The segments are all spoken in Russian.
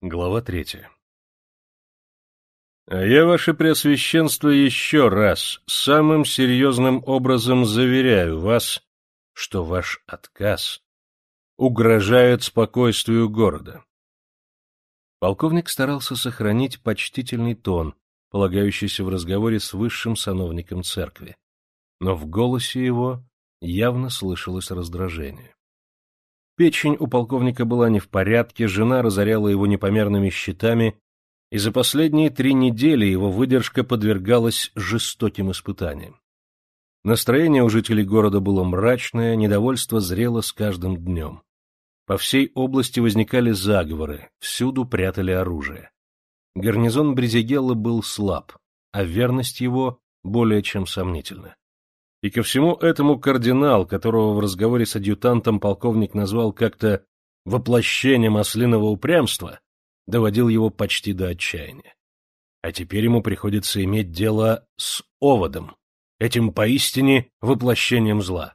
Глава третья. А я, ваше преосвященство, еще раз самым серьезным образом заверяю вас, что ваш отказ угрожает спокойствию города. Полковник старался сохранить почтительный тон, полагающийся в разговоре с высшим сановником церкви, но в голосе его явно слышалось раздражение. Печень у полковника была не в порядке, жена разоряла его непомерными счетами, и за последние три недели его выдержка подвергалась жестоким испытаниям. Настроение у жителей города было мрачное, недовольство зрело с каждым днем. По всей области возникали заговоры, всюду прятали оружие. Гарнизон Брезигелла был слаб, а верность его более чем сомнительна. И ко всему этому кардинал, которого в разговоре с адъютантом полковник назвал как-то воплощением ослиного упрямства, доводил его почти до отчаяния. А теперь ему приходится иметь дело с оводом, этим поистине воплощением зла.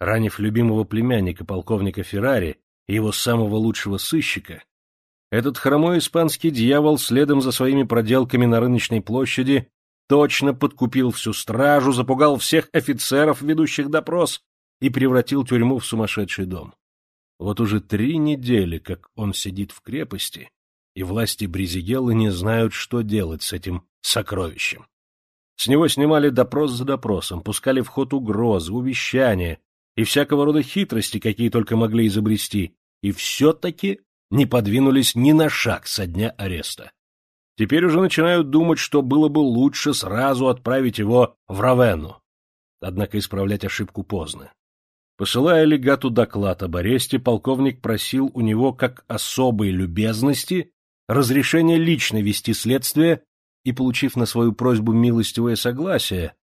Ранив любимого племянника полковника Феррари и его самого лучшего сыщика, этот хромой испанский дьявол следом за своими проделками на рыночной площади точно подкупил всю стражу, запугал всех офицеров, ведущих допрос, и превратил тюрьму в сумасшедший дом. Вот уже три недели, как он сидит в крепости, и власти Бризигеллы не знают, что делать с этим сокровищем. С него снимали допрос за допросом, пускали в ход угрозы, увещания и всякого рода хитрости, какие только могли изобрести, и все-таки не подвинулись ни на шаг со дня ареста. Теперь уже начинают думать, что было бы лучше сразу отправить его в Равенну. Однако исправлять ошибку поздно. Посылая легату доклад об аресте, полковник просил у него как особой любезности разрешение лично вести следствие и, получив на свою просьбу милостивое согласие,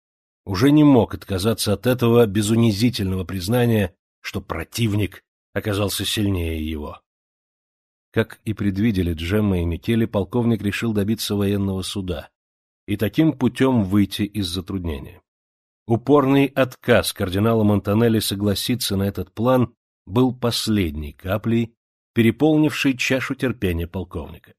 уже не мог отказаться от этого без унизительного признания, что противник оказался сильнее его. Как и предвидели Джемма и Микеле, полковник решил добиться военного суда и таким путем выйти из затруднения. Упорный отказ кардинала Монтанелли согласиться на этот план был последней каплей, переполнившей чашу терпения полковника.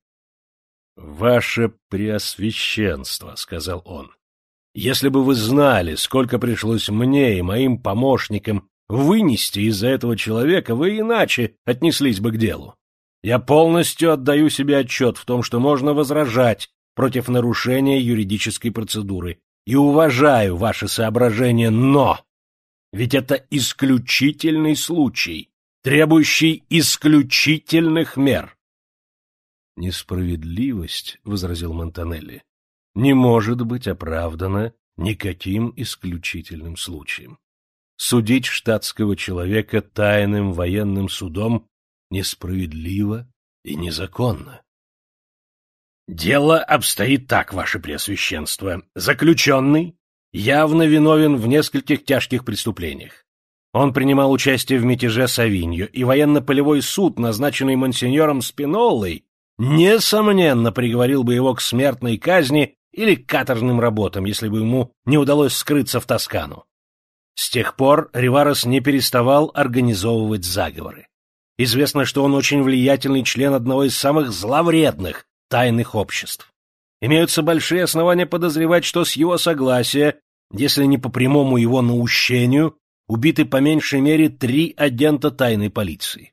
— Ваше Преосвященство, — сказал он, — если бы вы знали, сколько пришлось мне и моим помощникам вынести из-за этого человека, вы иначе отнеслись бы к делу. Я полностью отдаю себе отчет в том, что можно возражать против нарушения юридической процедуры и уважаю ваши соображения, но... Ведь это исключительный случай, требующий исключительных мер. Несправедливость, — возразил Монтанелли, — не может быть оправдана никаким исключительным случаем. Судить штатского человека тайным военным судом несправедливо и незаконно. Дело обстоит так, ваше преосвященство. Заключенный явно виновен в нескольких тяжких преступлениях. Он принимал участие в мятеже Савинью, и военно-полевой суд, назначенный монсеньором Спиноллой, несомненно приговорил бы его к смертной казни или к каторжным работам, если бы ему не удалось скрыться в Тоскану. С тех пор Риварес не переставал организовывать заговоры. Известно, что он очень влиятельный член одного из самых зловредных тайных обществ. Имеются большие основания подозревать, что с его согласия, если не по прямому его наущению, убиты по меньшей мере три агента тайной полиции.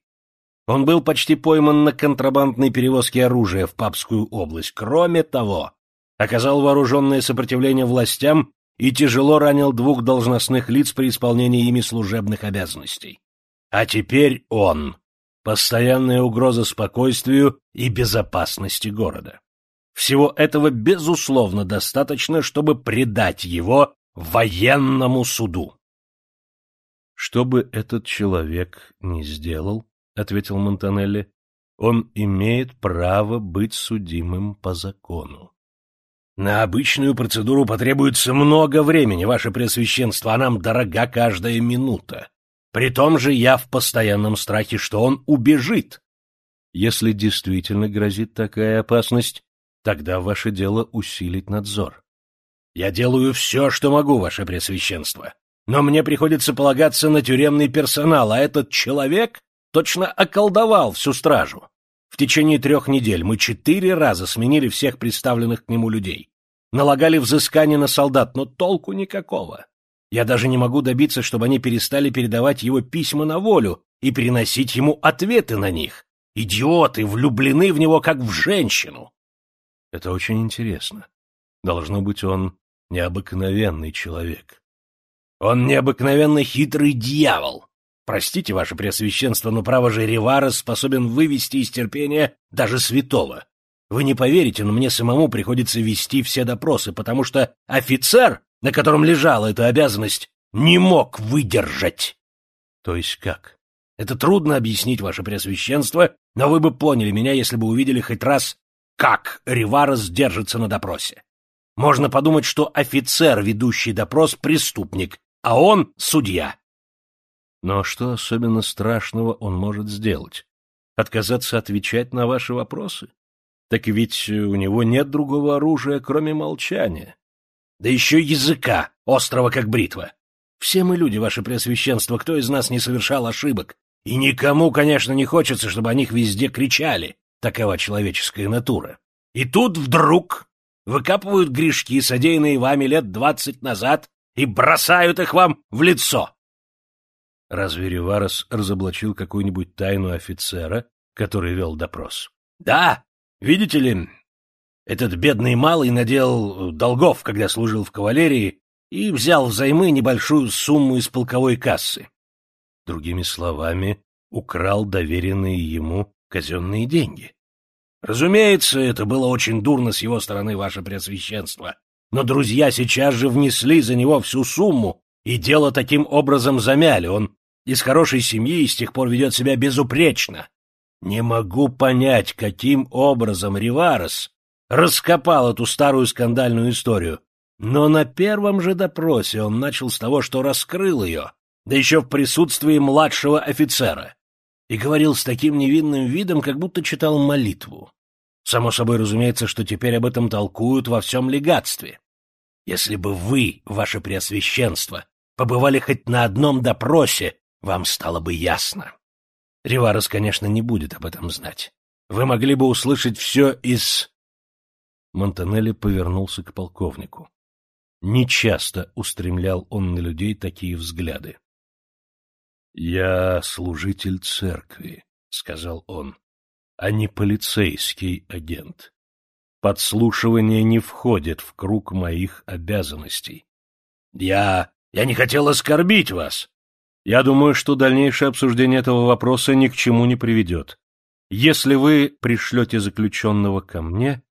Он был почти пойман на контрабандной перевозке оружия в Папскую область. Кроме того, оказал вооруженное сопротивление властям и тяжело ранил двух должностных лиц при исполнении ими служебных обязанностей. А теперь он постоянная угроза спокойствию и безопасности города. Всего этого, безусловно, достаточно, чтобы предать его военному суду. — Что бы этот человек ни сделал, — ответил Монтанелли, — он имеет право быть судимым по закону. — На обычную процедуру потребуется много времени, ваше Преосвященство, а нам дорога каждая минута. При том же я в постоянном страхе, что он убежит. Если действительно грозит такая опасность, тогда ваше дело усилить надзор. Я делаю все, что могу, ваше Пресвященство. Но мне приходится полагаться на тюремный персонал, а этот человек точно околдовал всю стражу. В течение трех недель мы четыре раза сменили всех представленных к нему людей. Налагали взыскание на солдат, но толку никакого. Я даже не могу добиться, чтобы они перестали передавать его письма на волю и переносить ему ответы на них. Идиоты влюблены в него, как в женщину. Это очень интересно. Должно быть, он необыкновенный человек. Он необыкновенно хитрый дьявол. Простите, ваше преосвященство, но право же Ревара способен вывести из терпения даже святого. Вы не поверите, но мне самому приходится вести все допросы, потому что офицер, на котором лежала эта обязанность, не мог выдержать. То есть как? Это трудно объяснить, ваше преосвященство, но вы бы поняли меня, если бы увидели хоть раз, как Риварес держится на допросе. Можно подумать, что офицер, ведущий допрос, преступник, а он — судья. Но что особенно страшного он может сделать? Отказаться отвечать на ваши вопросы? Так ведь у него нет другого оружия, кроме молчания. Да еще языка, острого как бритва. Все мы люди, ваше преосвященство, кто из нас не совершал ошибок? И никому, конечно, не хочется, чтобы о них везде кричали. Такова человеческая натура. И тут вдруг выкапывают грешки, содеянные вами лет двадцать назад, и бросают их вам в лицо. Разве Реварес разоблачил какую-нибудь тайну офицера, который вел допрос? Да, видите ли, этот бедный малый надел долгов, когда служил в кавалерии, и взял взаймы небольшую сумму из полковой кассы. Другими словами, украл доверенные ему казенные деньги. Разумеется, это было очень дурно с его стороны, ваше преосвященство. Но друзья сейчас же внесли за него всю сумму, и дело таким образом замяли. Он из хорошей семьи и с тех пор ведет себя безупречно. Не могу понять, каким образом Риварес раскопал эту старую скандальную историю. Но на первом же допросе он начал с того, что раскрыл ее, да еще в присутствии младшего офицера, и говорил с таким невинным видом, как будто читал молитву. Само собой разумеется, что теперь об этом толкуют во всем легатстве. Если бы вы, ваше преосвященство, побывали хоть на одном допросе, вам стало бы ясно. Риварес, конечно, не будет об этом знать. Вы могли бы услышать все из... Монтанелли повернулся к полковнику. Нечасто устремлял он на людей такие взгляды. «Я служитель церкви», — сказал он, — «а не полицейский агент. Подслушивание не входит в круг моих обязанностей». «Я... я не хотел оскорбить вас». «Я думаю, что дальнейшее обсуждение этого вопроса ни к чему не приведет. Если вы пришлете заключенного ко мне,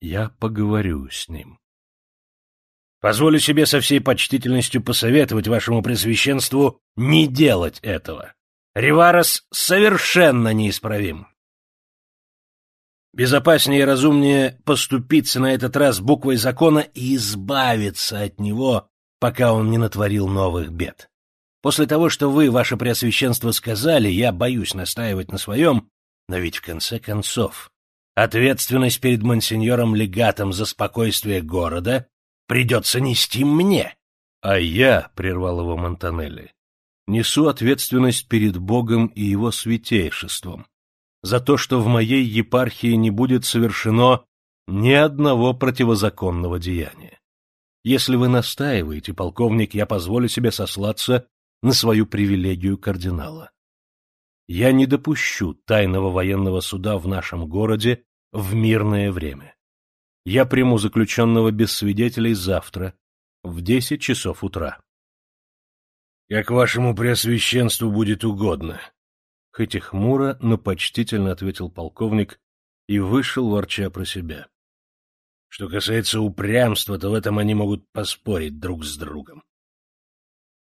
я поговорю с ним». Позволю себе со всей почтительностью посоветовать вашему пресвященству не делать этого. Риварес совершенно неисправим. Безопаснее и разумнее поступиться на этот раз буквой закона и избавиться от него, пока он не натворил новых бед. После того, что вы, ваше преосвященство, сказали, я боюсь настаивать на своем, но ведь в конце концов ответственность перед монсеньором-легатом за спокойствие города придется нести мне. — А я, — прервал его Монтанелли, — несу ответственность перед Богом и его святейшеством за то, что в моей епархии не будет совершено ни одного противозаконного деяния. Если вы настаиваете, полковник, я позволю себе сослаться на свою привилегию кардинала. Я не допущу тайного военного суда в нашем городе в мирное время. Я приму заключенного без свидетелей завтра, в десять часов утра. — Как вашему преосвященству будет угодно. Хоть и хмуро, но почтительно ответил полковник и вышел, ворча про себя. Что касается упрямства, то в этом они могут поспорить друг с другом.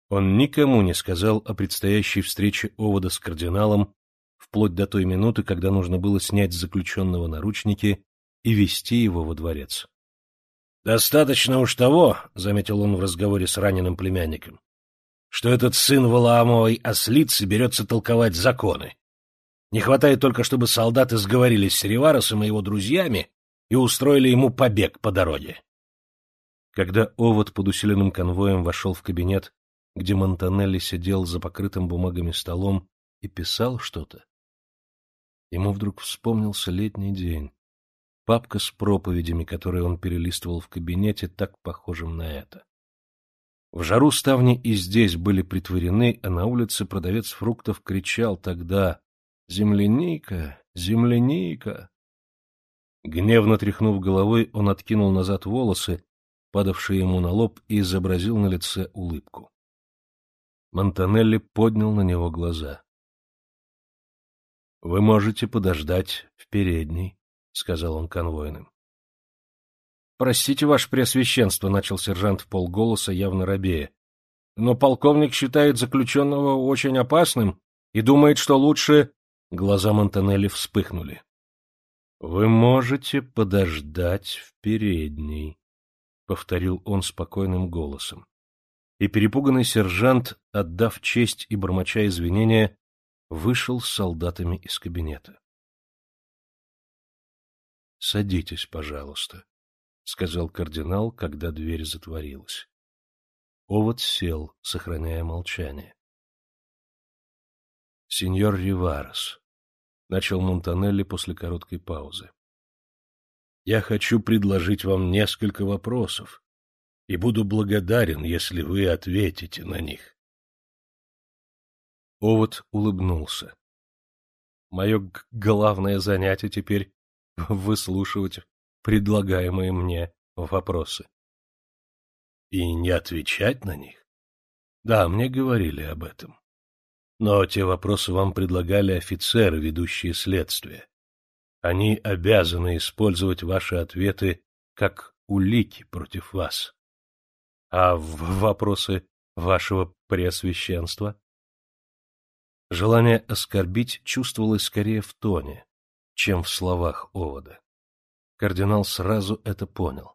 Он никому не сказал о предстоящей встрече Овода с кардиналом вплоть до той минуты, когда нужно было снять с заключенного наручники и вести его во дворец. — Достаточно уж того, — заметил он в разговоре с раненым племянником, — что этот сын Валаамовой ослицы берется толковать законы. Не хватает только, чтобы солдаты сговорились с Риваросом и его друзьями и устроили ему побег по дороге. Когда овод под усиленным конвоем вошел в кабинет, где Монтанелли сидел за покрытым бумагами столом и писал что-то, Ему вдруг вспомнился летний день. Папка с проповедями, которые он перелистывал в кабинете, так похожим на это. В жару ставни и здесь были притворены, а на улице продавец фруктов кричал тогда «Земляника! Земляника!». Гневно тряхнув головой, он откинул назад волосы, падавшие ему на лоб, и изобразил на лице улыбку. Монтанелли поднял на него глаза. — Вы можете подождать в передней, — сказал он конвойным. — Простите, ваше преосвященство, — начал сержант в полголоса, явно робея. — Но полковник считает заключенного очень опасным и думает, что лучше... Глаза Монтанелли вспыхнули. — Вы можете подождать в передней, — повторил он спокойным голосом. И перепуганный сержант, отдав честь и бормоча извинения, вышел с солдатами из кабинета. — Садитесь, пожалуйста, — сказал кардинал, когда дверь затворилась. Овод сел, сохраняя молчание. — Сеньор Риварес, — начал Монтанелли после короткой паузы, — я хочу предложить вам несколько вопросов и буду благодарен, если вы ответите на них. Овод улыбнулся. — Мое главное занятие теперь выслушивать предлагаемые мне вопросы. И не отвечать на них? Да, мне говорили об этом. Но те вопросы вам предлагали офицеры, ведущие следствие. Они обязаны использовать ваши ответы как улики против вас. А в вопросы вашего преосвященства? Желание оскорбить чувствовалось скорее в тоне, чем в словах овода. Кардинал сразу это понял.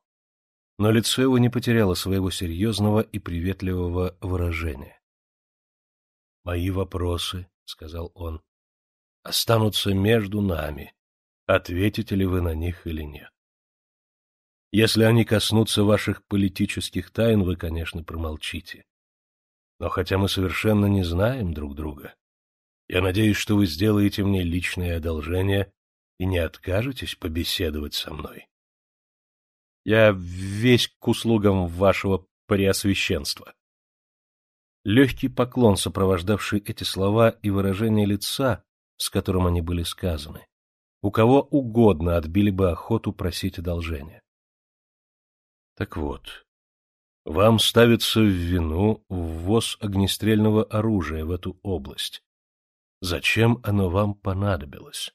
Но лицо его не потеряло своего серьезного и приветливого выражения. «Мои вопросы, — сказал он, — останутся между нами, ответите ли вы на них или нет. Если они коснутся ваших политических тайн, вы, конечно, промолчите. Но хотя мы совершенно не знаем друг друга, я надеюсь, что вы сделаете мне личное одолжение и не откажетесь побеседовать со мной. Я весь к услугам вашего преосвященства. Легкий поклон, сопровождавший эти слова и выражение лица, с которым они были сказаны, у кого угодно отбили бы охоту просить одолжения. Так вот, вам ставится в вину ввоз огнестрельного оружия в эту область. Зачем оно вам понадобилось?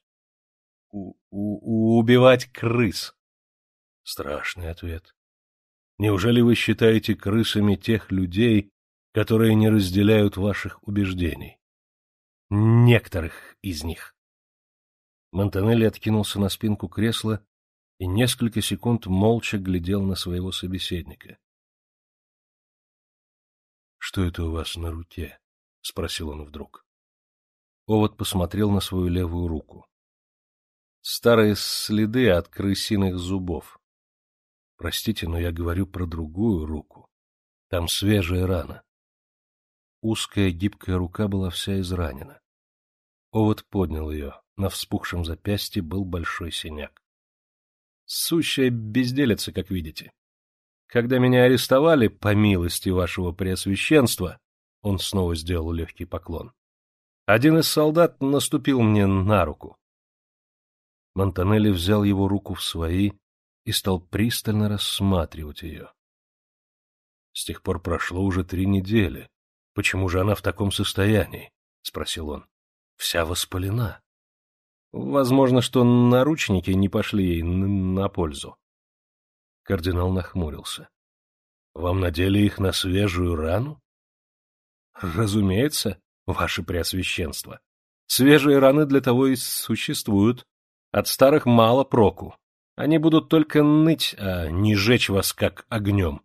у у убивать крыс? Страшный ответ. Неужели вы считаете крысами тех людей, которые не разделяют ваших убеждений? Некоторых из них. Монтанелли откинулся на спинку кресла и несколько секунд молча глядел на своего собеседника. — Что это у вас на руке? — спросил он вдруг. Овод посмотрел на свою левую руку. Старые следы от крысиных зубов. Простите, но я говорю про другую руку. Там свежая рана. Узкая гибкая рука была вся изранена. Овод поднял ее. На вспухшем запястье был большой синяк. Сущая безделица, как видите. Когда меня арестовали, по милости вашего преосвященства, он снова сделал легкий поклон. Один из солдат наступил мне на руку. Монтанелли взял его руку в свои и стал пристально рассматривать ее. С тех пор прошло уже три недели. Почему же она в таком состоянии? — спросил он. — Вся воспалена. Возможно, что наручники не пошли ей на пользу. Кардинал нахмурился. — Вам надели их на свежую рану? — Разумеется, ваше преосвященство. Свежие раны для того и существуют, от старых мало проку. Они будут только ныть, а не жечь вас как огнем.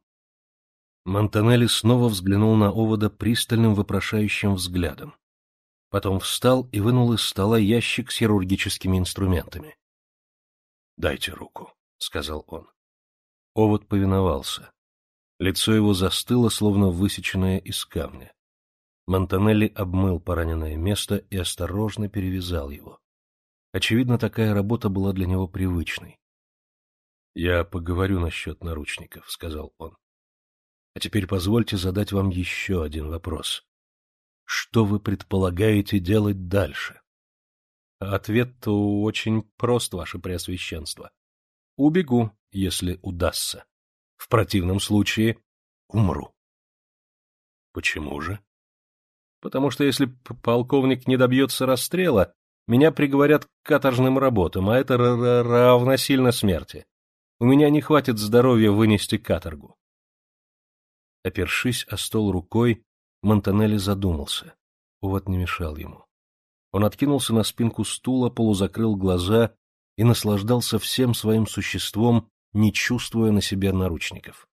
Монтанелли снова взглянул на овода пристальным вопрошающим взглядом. Потом встал и вынул из стола ящик с хирургическими инструментами. — Дайте руку, — сказал он. Овод повиновался. Лицо его застыло, словно высеченное из камня. Монтанелли обмыл пораненное место и осторожно перевязал его. Очевидно, такая работа была для него привычной. «Я поговорю насчет наручников», — сказал он. «А теперь позвольте задать вам еще один вопрос. Что вы предполагаете делать дальше?» Ответ-то очень прост, ваше преосвященство. Убегу, если удастся. В противном случае умру. Почему же? Потому что если полковник не добьется расстрела, меня приговорят к каторжным работам, а это равносильно смерти. У меня не хватит здоровья вынести каторгу. Опершись о стол рукой, Монтанелли задумался. Увод не мешал ему. Он откинулся на спинку стула, полузакрыл глаза и наслаждался всем своим существом, не чувствуя на себе наручников.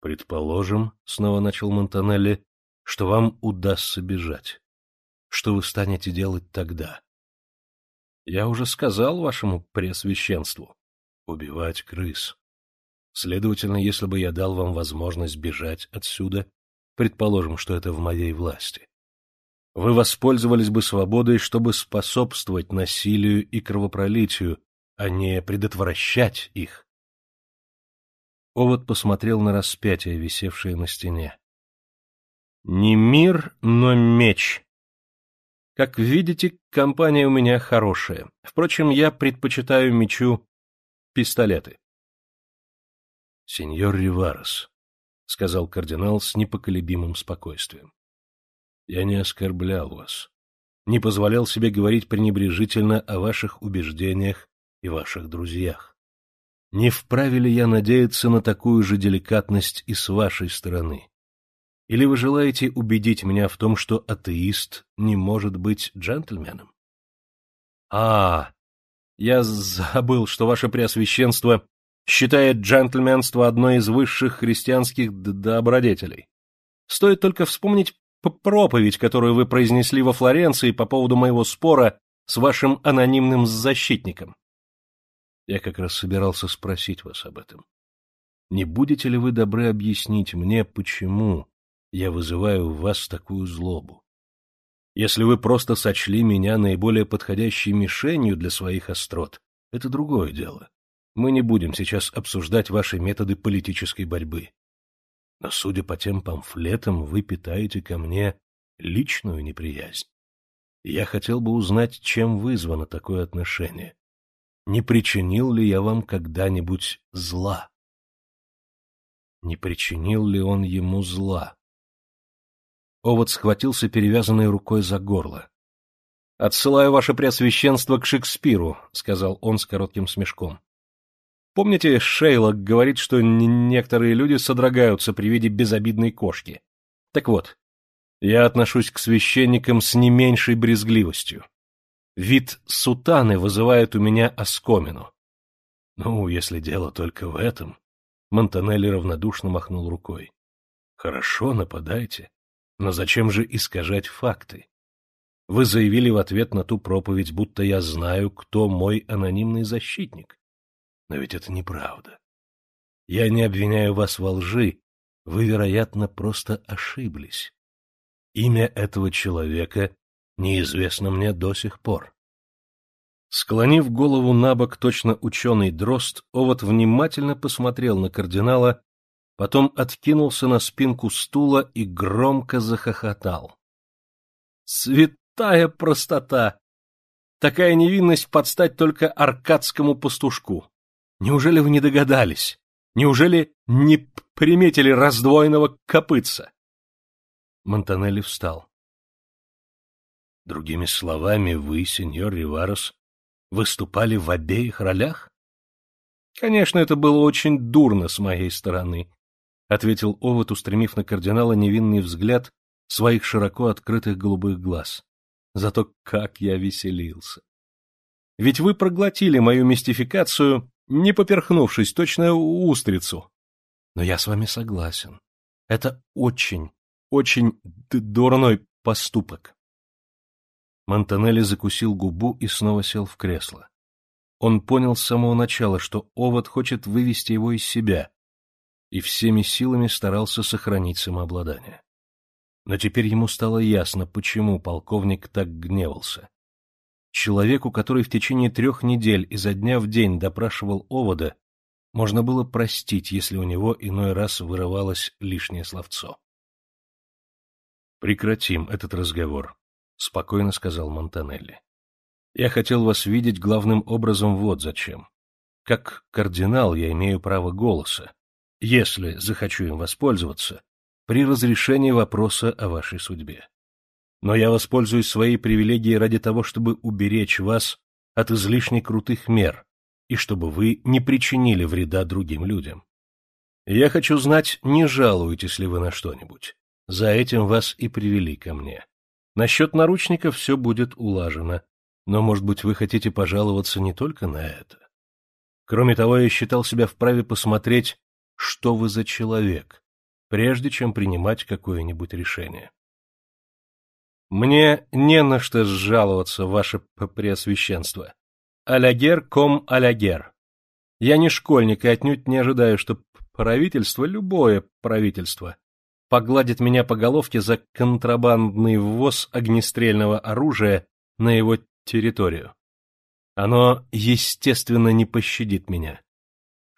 «Предположим, — снова начал Монтанелли, — что вам удастся бежать. Что вы станете делать тогда?» «Я уже сказал вашему преосвященству. Убивать крыс. Следовательно, если бы я дал вам возможность бежать отсюда, предположим, что это в моей власти, вы воспользовались бы свободой, чтобы способствовать насилию и кровопролитию, а не предотвращать их. Овод посмотрел на распятие, висевшее на стене. Не мир, но меч. Как видите, компания у меня хорошая. Впрочем, я предпочитаю мечу пистолеты. — Сеньор Риварес, — сказал кардинал с непоколебимым спокойствием. Я не оскорблял вас, не позволял себе говорить пренебрежительно о ваших убеждениях и ваших друзьях. Не вправе ли я надеяться на такую же деликатность и с вашей стороны? Или вы желаете убедить меня в том, что атеист не может быть джентльменом? А, я забыл, что ваше преосвященство считает джентльменство одной из высших христианских добродетелей. Стоит только вспомнить проповедь, которую вы произнесли во Флоренции по поводу моего спора с вашим анонимным защитником. Я как раз собирался спросить вас об этом. Не будете ли вы добры объяснить мне, почему я вызываю в вас такую злобу? Если вы просто сочли меня наиболее подходящей мишенью для своих острот, это другое дело. Мы не будем сейчас обсуждать ваши методы политической борьбы. Но, судя по тем памфлетам, вы питаете ко мне личную неприязнь. Я хотел бы узнать, чем вызвано такое отношение. Не причинил ли я вам когда-нибудь зла? Не причинил ли он ему зла? Овод схватился перевязанной рукой за горло. — Отсылаю ваше преосвященство к Шекспиру, — сказал он с коротким смешком. Помните, Шейлок говорит, что некоторые люди содрогаются при виде безобидной кошки? Так вот, я отношусь к священникам с не меньшей брезгливостью. Вид сутаны вызывает у меня оскомину. Ну, если дело только в этом... Монтанелли равнодушно махнул рукой. Хорошо, нападайте. Но зачем же искажать факты? Вы заявили в ответ на ту проповедь, будто я знаю, кто мой анонимный защитник. Но ведь это неправда. Я не обвиняю вас во лжи, вы, вероятно, просто ошиблись. Имя этого человека неизвестно мне до сих пор. Склонив голову на бок точно ученый дрозд, Овод внимательно посмотрел на кардинала, потом откинулся на спинку стула и громко захохотал. «Святая простота! Такая невинность подстать только аркадскому пастушку! Неужели вы не догадались? Неужели не приметили раздвоенного копытца? Монтанелли встал. Другими словами, вы, сеньор Риварос, выступали в обеих ролях? Конечно, это было очень дурно с моей стороны, ответил Овод, устремив на кардинала невинный взгляд своих широко открытых голубых глаз. Зато как я веселился! Ведь вы проглотили мою мистификацию не поперхнувшись, точно устрицу. Но я с вами согласен. Это очень, очень дурной поступок. Монтанелли закусил губу и снова сел в кресло. Он понял с самого начала, что овод хочет вывести его из себя, и всеми силами старался сохранить самообладание. Но теперь ему стало ясно, почему полковник так гневался. Человеку, который в течение трех недель изо дня в день допрашивал овода, можно было простить, если у него иной раз вырывалось лишнее словцо. «Прекратим этот разговор», — спокойно сказал Монтанелли. «Я хотел вас видеть главным образом вот зачем. Как кардинал я имею право голоса, если захочу им воспользоваться, при разрешении вопроса о вашей судьбе. Но я воспользуюсь своей привилегией ради того, чтобы уберечь вас от излишне крутых мер и чтобы вы не причинили вреда другим людям. Я хочу знать, не жалуетесь ли вы на что-нибудь. За этим вас и привели ко мне. Насчет наручников все будет улажено, но, может быть, вы хотите пожаловаться не только на это. Кроме того, я считал себя вправе посмотреть, что вы за человек, прежде чем принимать какое-нибудь решение. Мне не на что жаловаться, ваше преосвященство. Алягер ком алягер. Я не школьник и отнюдь не ожидаю, что правительство, любое правительство, погладит меня по головке за контрабандный ввоз огнестрельного оружия на его территорию. Оно, естественно, не пощадит меня.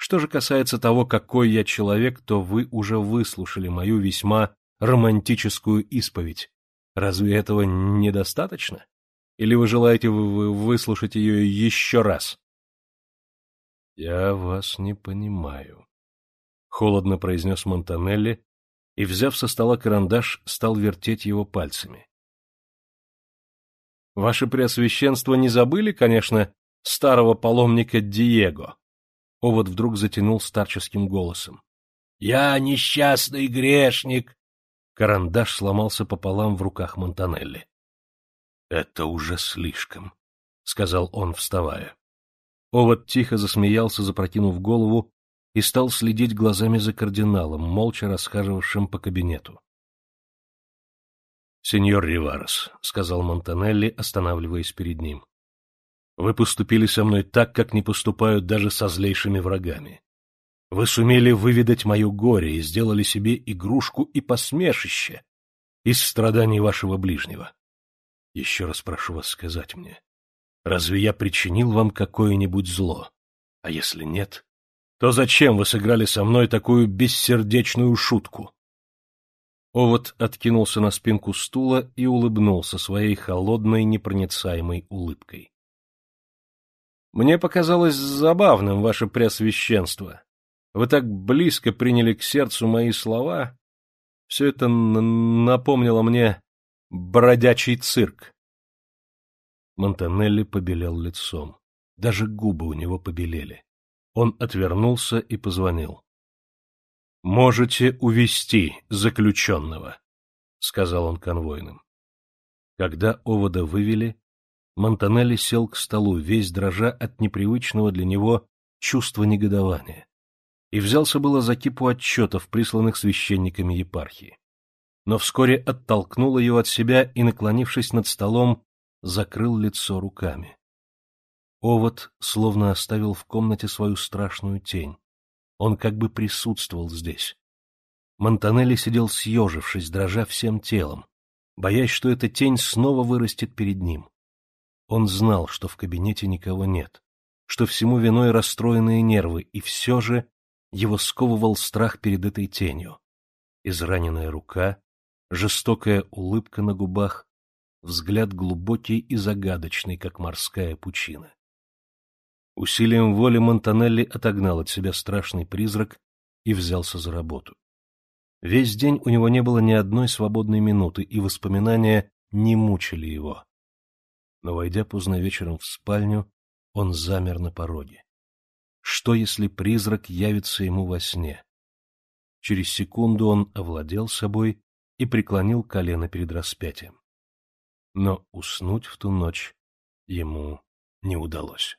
Что же касается того, какой я человек, то вы уже выслушали мою весьма романтическую исповедь, Разве этого недостаточно? Или вы желаете выслушать ее еще раз? — Я вас не понимаю, — холодно произнес Монтанелли и, взяв со стола карандаш, стал вертеть его пальцами. — Ваше Преосвященство не забыли, конечно, старого паломника Диего? Овод вдруг затянул старческим голосом. — Я несчастный грешник, Карандаш сломался пополам в руках Монтанелли. — Это уже слишком, — сказал он, вставая. Овод тихо засмеялся, запрокинув голову, и стал следить глазами за кардиналом, молча расхаживавшим по кабинету. — Сеньор Риварес, — сказал Монтанелли, останавливаясь перед ним, — вы поступили со мной так, как не поступают даже со злейшими врагами. Вы сумели выведать мое горе и сделали себе игрушку и посмешище из страданий вашего ближнего. Еще раз прошу вас сказать мне, разве я причинил вам какое-нибудь зло? А если нет, то зачем вы сыграли со мной такую бессердечную шутку? Овод откинулся на спинку стула и улыбнулся своей холодной, непроницаемой улыбкой. — Мне показалось забавным ваше преосвященство, вы так близко приняли к сердцу мои слова. Все это напомнило мне бродячий цирк. Монтанелли побелел лицом. Даже губы у него побелели. Он отвернулся и позвонил. — Можете увести заключенного, — сказал он конвойным. Когда овода вывели, Монтанелли сел к столу, весь дрожа от непривычного для него чувства негодования и взялся было за кипу отчетов, присланных священниками епархии. Но вскоре оттолкнул ее от себя и, наклонившись над столом, закрыл лицо руками. Овод словно оставил в комнате свою страшную тень. Он как бы присутствовал здесь. Монтанелли сидел съежившись, дрожа всем телом, боясь, что эта тень снова вырастет перед ним. Он знал, что в кабинете никого нет, что всему виной расстроенные нервы, и все же его сковывал страх перед этой тенью. Израненная рука, жестокая улыбка на губах, взгляд глубокий и загадочный, как морская пучина. Усилием воли Монтанелли отогнал от себя страшный призрак и взялся за работу. Весь день у него не было ни одной свободной минуты, и воспоминания не мучили его. Но, войдя поздно вечером в спальню, он замер на пороге. Что, если призрак явится ему во сне? Через секунду он овладел собой и преклонил колено перед распятием. Но уснуть в ту ночь ему не удалось.